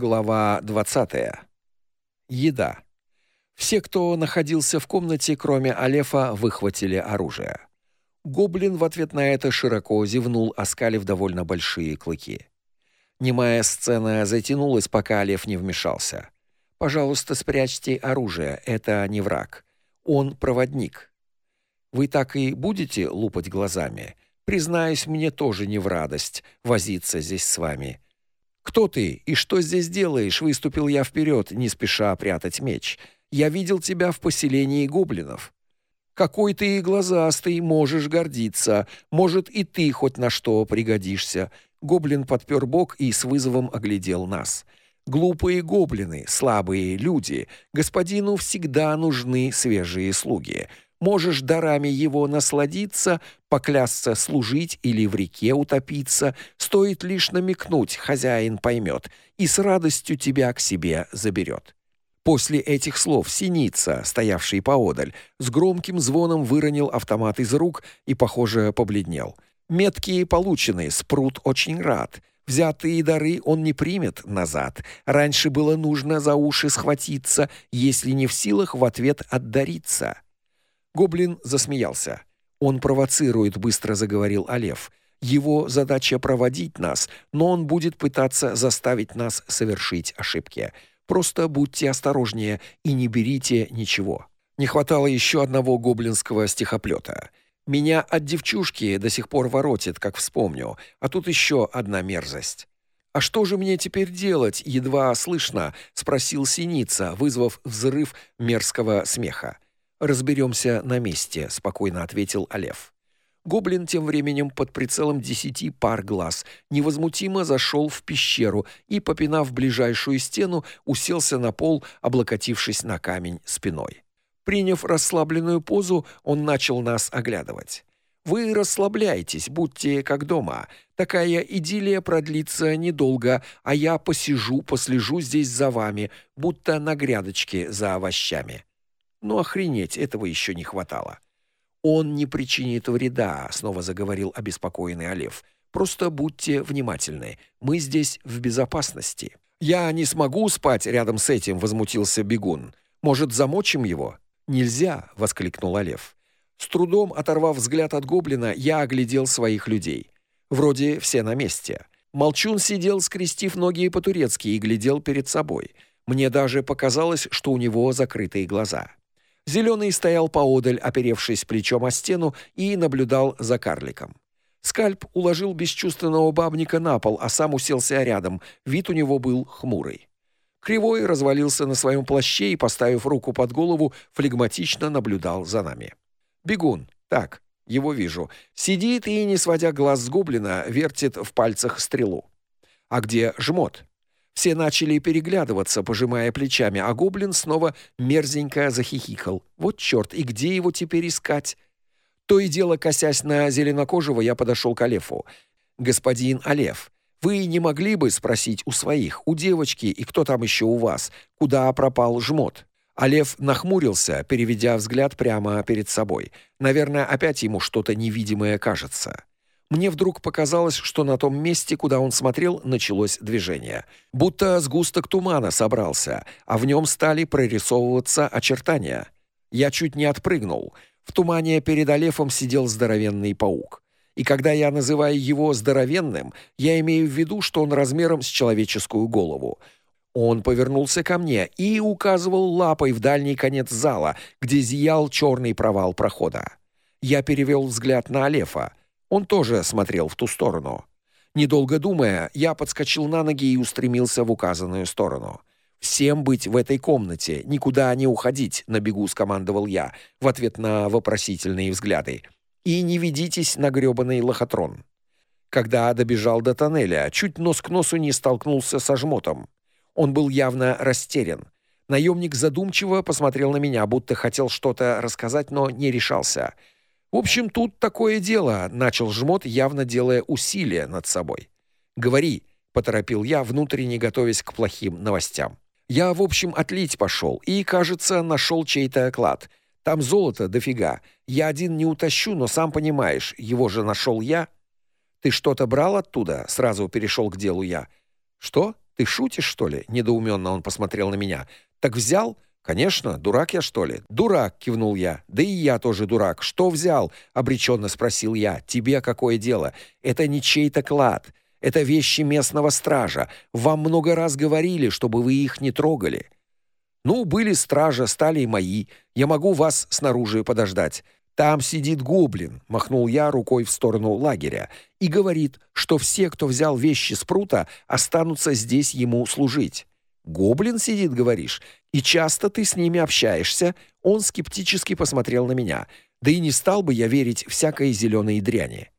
Глава 20. Еда. Все, кто находился в комнате, кроме Алефа, выхватили оружие. Гоблин в ответ на это широко зевнул, оскалив довольно большие клыки. Немая сцена затянулась, пока Алеф не вмешался. Пожалуйста, спрячьте оружие, это не враг. Он проводник. Вы так и будете лупать глазами. Признаюсь, мне тоже не в радость возиться здесь с вами. «Кто ты и что здесь делаешь?» — выступил я вперед, не спеша прятать меч. «Я видел тебя в поселении гоблинов». «Какой ты и глазастый, можешь гордиться. Может, и ты хоть на что пригодишься». Гоблин подпер бок и с вызовом оглядел нас. «Глупые гоблины, слабые люди. Господину всегда нужны свежие слуги. Можешь дарами его насладиться, поклясться служить или в реке утопиться, стоит лишь намекнуть, хозяин поймет и с радостью тебя к себе заберет. После этих слов Синица, стоявший поодаль, с громким звоном выронил автомат из рук и, похоже, побледнел. Меткие полученные, спрут очень рад. Взятые дары он не примет назад. Раньше было нужно за уши схватиться, если не в силах в ответ отдариться. Гоблин засмеялся. Он провоцирует, быстро заговорил Алев. Его задача проводить нас, но он будет пытаться заставить нас совершить ошибки. Просто будьте осторожнее и не берите ничего. Не хватало еще одного гоблинского стихоплета. Меня от девчушки до сих пор воротит, как вспомню, а тут еще одна мерзость. А что же мне теперь делать? едва слышно спросил Синица, вызвав взрыв мерзкого смеха. Разберемся на месте, спокойно ответил Алев. Гоблин тем временем под прицелом десяти пар глаз невозмутимо зашел в пещеру и, попинав ближайшую стену, уселся на пол, облокотившись на камень спиной. Приняв расслабленную позу, он начал нас оглядывать. Вы расслабляйтесь, будьте как дома. Такая идиллия продлится недолго, а я посижу, послежу здесь за вами, будто на грядочке за овощами. Ну охренеть, этого еще не хватало. Он не причинит вреда, снова заговорил обеспокоенный Олев. Просто будьте внимательны. Мы здесь в безопасности. Я не смогу спать рядом с этим, возмутился бегун. Может, замочим его? Нельзя, воскликнул Олев. С трудом оторвав взгляд от гоблина, я оглядел своих людей. Вроде все на месте. Молчун сидел, скрестив ноги по-турецки и глядел перед собой. Мне даже показалось, что у него закрытые глаза. Зеленый стоял поодаль, оперевшись плечом о стену, и наблюдал за карликом. Скальп уложил бесчувственного бабника на пол, а сам уселся рядом. Вид у него был хмурый. Кривой развалился на своем плаще и, поставив руку под голову, флегматично наблюдал за нами. Бегун. Так, его вижу. Сидит и, не сводя глаз с гоблина, вертит в пальцах стрелу. А где жмот? Все начали переглядываться, пожимая плечами, а гоблин снова мерзенько захихикал. Вот черт, и где его теперь искать? То и дело, косясь на зеленокожего, я подошел к Алефу. Господин Алеф, вы не могли бы спросить у своих, у девочки и кто там еще у вас, куда пропал жмот? Алеф нахмурился, переведя взгляд прямо перед собой. Наверное, опять ему что-то невидимое кажется. Мне вдруг показалось, что на том месте, куда он смотрел, началось движение. Будто сгусток тумана собрался, а в нем стали прорисовываться очертания. Я чуть не отпрыгнул. В тумане перед Алефом сидел здоровенный паук. И когда я называю его здоровенным, я имею в виду, что он размером с человеческую голову. Он повернулся ко мне и указывал лапой в дальний конец зала, где зиял черный провал прохода. Я перевел взгляд на Алефа. Он тоже смотрел в ту сторону. Недолго думая, я подскочил на ноги и устремился в указанную сторону. Всем быть в этой комнате, никуда не уходить, на бегу скомандовал я в ответ на вопросительные взгляды. И не ведитесь на грёбаный лохотрон. Когда добежал до тоннеля, чуть нос к носу не столкнулся со жмотом. Он был явно растерян. Наемник задумчиво посмотрел на меня, будто хотел что-то рассказать, но не решался. В общем, тут такое дело, начал жмот, явно делая усилия над собой. Говори, поторопил я, внутренне готовясь к плохим новостям. Я, в общем, отлить пошел и, кажется, нашел чей-то клад. Там золото дофига. Я один не утащу, но сам понимаешь, его же нашел я. Ты что-то брал оттуда? Сразу перешел к делу я. Что? Ты шутишь, что ли? недоуменно он посмотрел на меня. Так взял? Конечно, дурак я, что ли? Дурак, кивнул я. Да и я тоже дурак. Что взял? обреченно спросил я. Тебе какое дело? Это не чей-то клад. Это вещи местного стража. Вам много раз говорили, чтобы вы их не трогали. Ну, были стража, стали и мои. Я могу вас снаружи подождать. Там сидит гоблин, махнул я рукой в сторону лагеря, и говорит, что все, кто взял вещи с прута, останутся здесь ему служить. Гоблин сидит, говоришь? И часто ты с ними общаешься? Он скептически посмотрел на меня. Да и не стал бы я верить всякой зеленой дряни.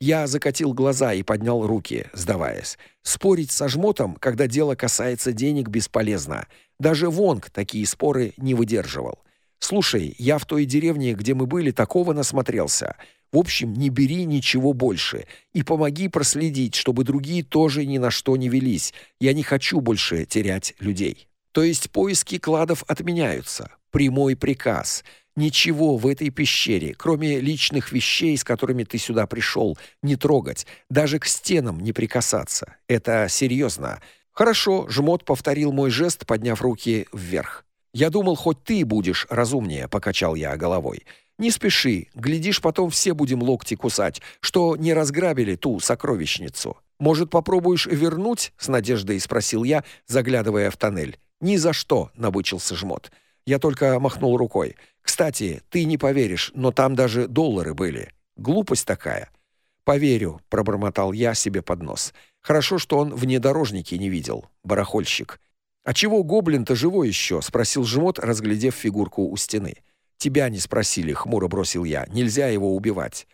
Я закатил глаза и поднял руки, сдаваясь. Спорить со жмотом, когда дело касается денег, бесполезно. Даже Вонг такие споры не выдерживал. Слушай, я в той деревне, где мы были, такого насмотрелся. В общем, не бери ничего больше и помоги проследить, чтобы другие тоже ни на что не велись. Я не хочу больше терять людей. То есть поиски кладов отменяются. Прямой приказ. Ничего в этой пещере, кроме личных вещей, с которыми ты сюда пришел, не трогать, даже к стенам не прикасаться. Это серьезно. Хорошо, жмот повторил мой жест, подняв руки вверх. Я думал, хоть ты будешь разумнее, покачал я головой. Не спеши, глядишь, потом все будем локти кусать, что не разграбили ту сокровищницу. Может, попробуешь вернуть? с надеждой спросил я, заглядывая в тоннель. Ни за что, набычился жмот. Я только махнул рукой. Кстати, ты не поверишь, но там даже доллары были. Глупость такая. Поверю, пробормотал я себе под нос. Хорошо, что он внедорожники не видел. Барахольщик. А чего гоблин-то живой еще? спросил жмот, разглядев фигурку у стены. Тебя не спросили, хмуро бросил я. Нельзя его убивать.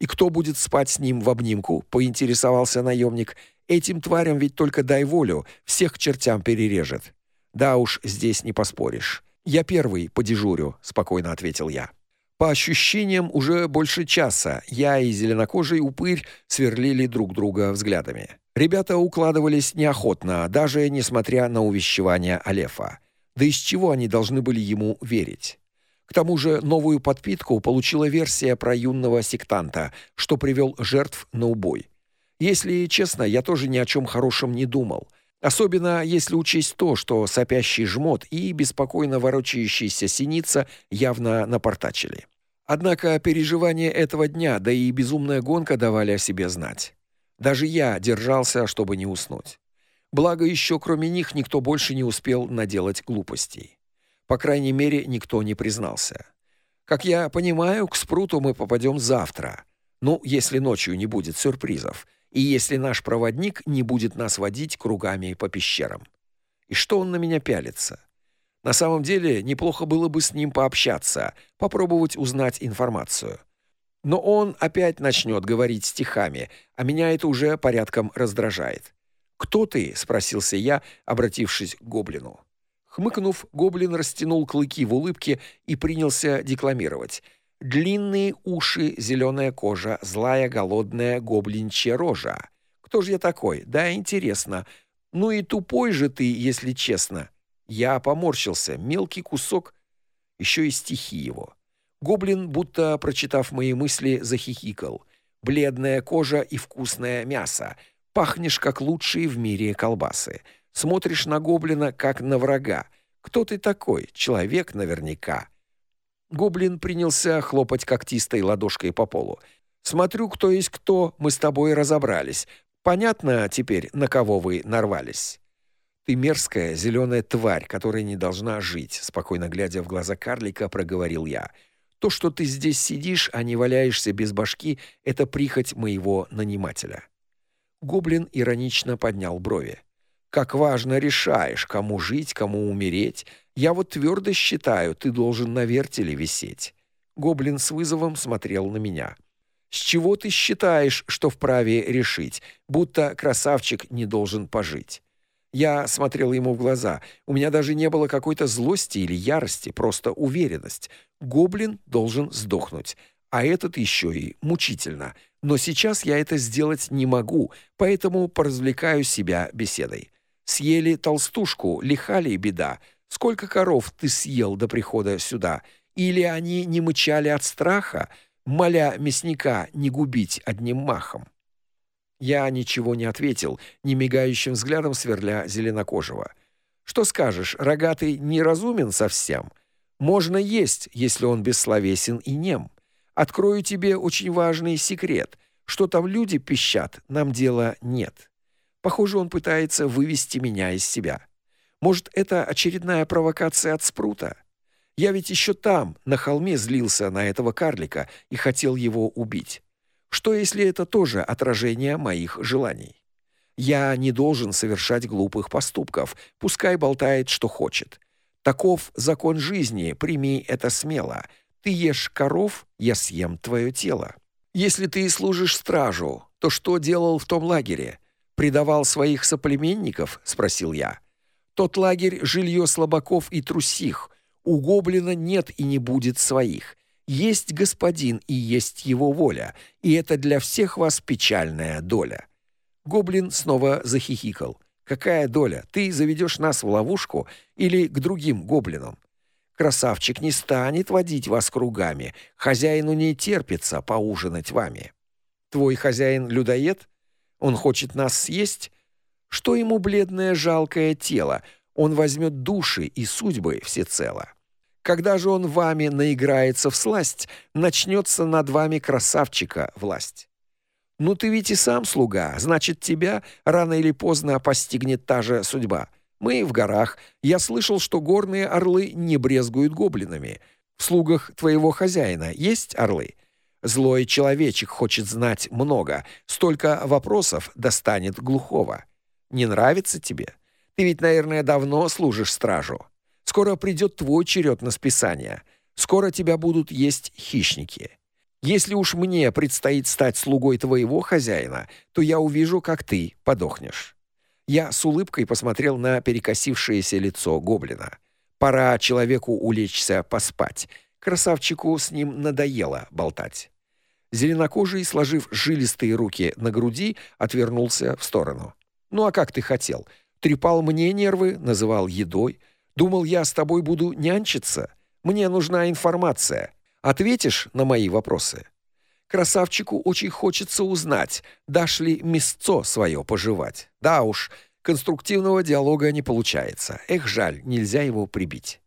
И кто будет спать с ним в обнимку? поинтересовался наемник. Этим тварям ведь только дай волю, всех к чертям перережет. Да уж, здесь не поспоришь. Я первый по дежурю, спокойно ответил я. По ощущениям, уже больше часа я и зеленокожий упырь сверлили друг друга взглядами. Ребята укладывались неохотно, даже несмотря на увещевания Алефа. Да из чего они должны были ему верить? К тому же новую подпитку получила версия про юного сектанта, что привел жертв на убой. Если честно, я тоже ни о чем хорошем не думал. Особенно если учесть то, что сопящий жмот и беспокойно ворочающийся синица явно напортачили. Однако переживания этого дня, да и безумная гонка давали о себе знать. Даже я держался, чтобы не уснуть. Благо еще кроме них никто больше не успел наделать глупостей. По крайней мере, никто не признался. Как я понимаю, к спруту мы попадем завтра. Ну, если ночью не будет сюрпризов и если наш проводник не будет нас водить кругами по пещерам. И что он на меня пялится? На самом деле, неплохо было бы с ним пообщаться, попробовать узнать информацию. Но он опять начнет говорить стихами, а меня это уже порядком раздражает. "Кто ты?" спросился я, обратившись к гоблину. Хмыкнув, гоблин растянул клыки в улыбке и принялся декламировать: Длинные уши, зеленая кожа, злая, голодная гоблинчья рожа. Кто же я такой? Да, интересно. Ну и тупой же ты, если честно. Я поморщился. Мелкий кусок еще и стихи его. Гоблин, будто прочитав мои мысли, захихикал. Бледная кожа и вкусное мясо. Пахнешь как лучшие в мире колбасы. Смотришь на гоблина как на врага. Кто ты такой? Человек наверняка. Гоблин принялся хлопать когтистой ладошкой по полу. Смотрю, кто есть кто, мы с тобой разобрались. Понятно теперь, на кого вы нарвались. Ты мерзкая зеленая тварь, которая не должна жить, спокойно глядя в глаза карлика, проговорил я. То, что ты здесь сидишь, а не валяешься без башки, это прихоть моего нанимателя. Гоблин иронично поднял брови. Как важно решаешь, кому жить, кому умереть. Я вот твердо считаю, ты должен на вертеле висеть. Гоблин с вызовом смотрел на меня. С чего ты считаешь, что вправе решить, будто красавчик не должен пожить? Я смотрел ему в глаза. У меня даже не было какой-то злости или ярости, просто уверенность. Гоблин должен сдохнуть, а этот еще и мучительно. Но сейчас я это сделать не могу, поэтому поразвлекаю себя беседой. Съели толстушку, лихали беда. Сколько коров ты съел до прихода сюда? Или они не мычали от страха, моля мясника не губить одним махом? Я ничего не ответил, не мигающим взглядом сверля зеленокожего. Что скажешь, рогатый неразумен совсем. Можно есть, если он бессловесен и нем. Открою тебе очень важный секрет. Что там люди пищат, нам дела нет. Похоже, он пытается вывести меня из себя. Может, это очередная провокация от Спрута? Я ведь еще там, на холме, злился на этого карлика и хотел его убить. Что если это тоже отражение моих желаний? Я не должен совершать глупых поступков, пускай болтает что хочет. Таков закон жизни, прими это смело. Ты ешь коров, я съем твое тело. Если ты служишь стражу, то что делал в том лагере? Предавал своих соплеменников, спросил я. Тот лагерь жилье слабаков и трусих. У гоблина нет и не будет своих. Есть господин и есть его воля, и это для всех вас печальная доля. Гоблин снова захихикал. Какая доля? Ты заведешь нас в ловушку или к другим гоблинам? Красавчик не станет водить вас кругами. Хозяину не терпится поужинать вами. Твой хозяин людоед? Он хочет нас съесть? Что ему бледное жалкое тело? Он возьмет души и судьбы всецело. Когда же он вами наиграется в сласть, начнется над вами красавчика власть. Ну ты ведь и сам слуга, значит, тебя рано или поздно постигнет та же судьба. Мы в горах. Я слышал, что горные орлы не брезгуют гоблинами. В слугах твоего хозяина есть орлы? Злой человечек хочет знать много, столько вопросов достанет глухого. Не нравится тебе? Ты ведь, наверное, давно служишь стражу. Скоро придет твой черед на списание. Скоро тебя будут есть хищники. Если уж мне предстоит стать слугой твоего хозяина, то я увижу, как ты подохнешь. Я с улыбкой посмотрел на перекосившееся лицо гоблина. Пора человеку улечься поспать. Красавчику с ним надоело болтать. Зеленокожий, сложив жилистые руки на груди, отвернулся в сторону. Ну а как ты хотел? Трепал мне нервы, называл едой. Думал, я с тобой буду нянчиться? Мне нужна информация. Ответишь на мои вопросы? Красавчику очень хочется узнать, дашь ли мясцо свое пожевать. Да уж, конструктивного диалога не получается. Эх, жаль, нельзя его прибить.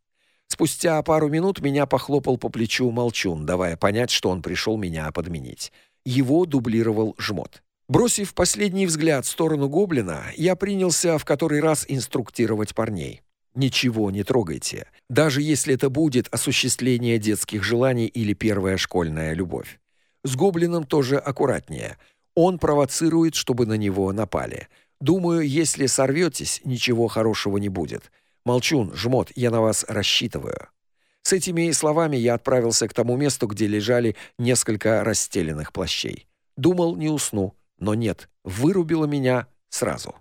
Спустя пару минут меня похлопал по плечу Молчун, давая понять, что он пришел меня подменить. Его дублировал Жмот. Бросив последний взгляд в сторону гоблина, я принялся в который раз инструктировать парней. Ничего не трогайте, даже если это будет осуществление детских желаний или первая школьная любовь. С гоблином тоже аккуратнее. Он провоцирует, чтобы на него напали. Думаю, если сорветесь, ничего хорошего не будет. Молчун, жмот, я на вас рассчитываю. С этими словами я отправился к тому месту, где лежали несколько расстеленных плащей. Думал, не усну но нет, вырубило меня сразу.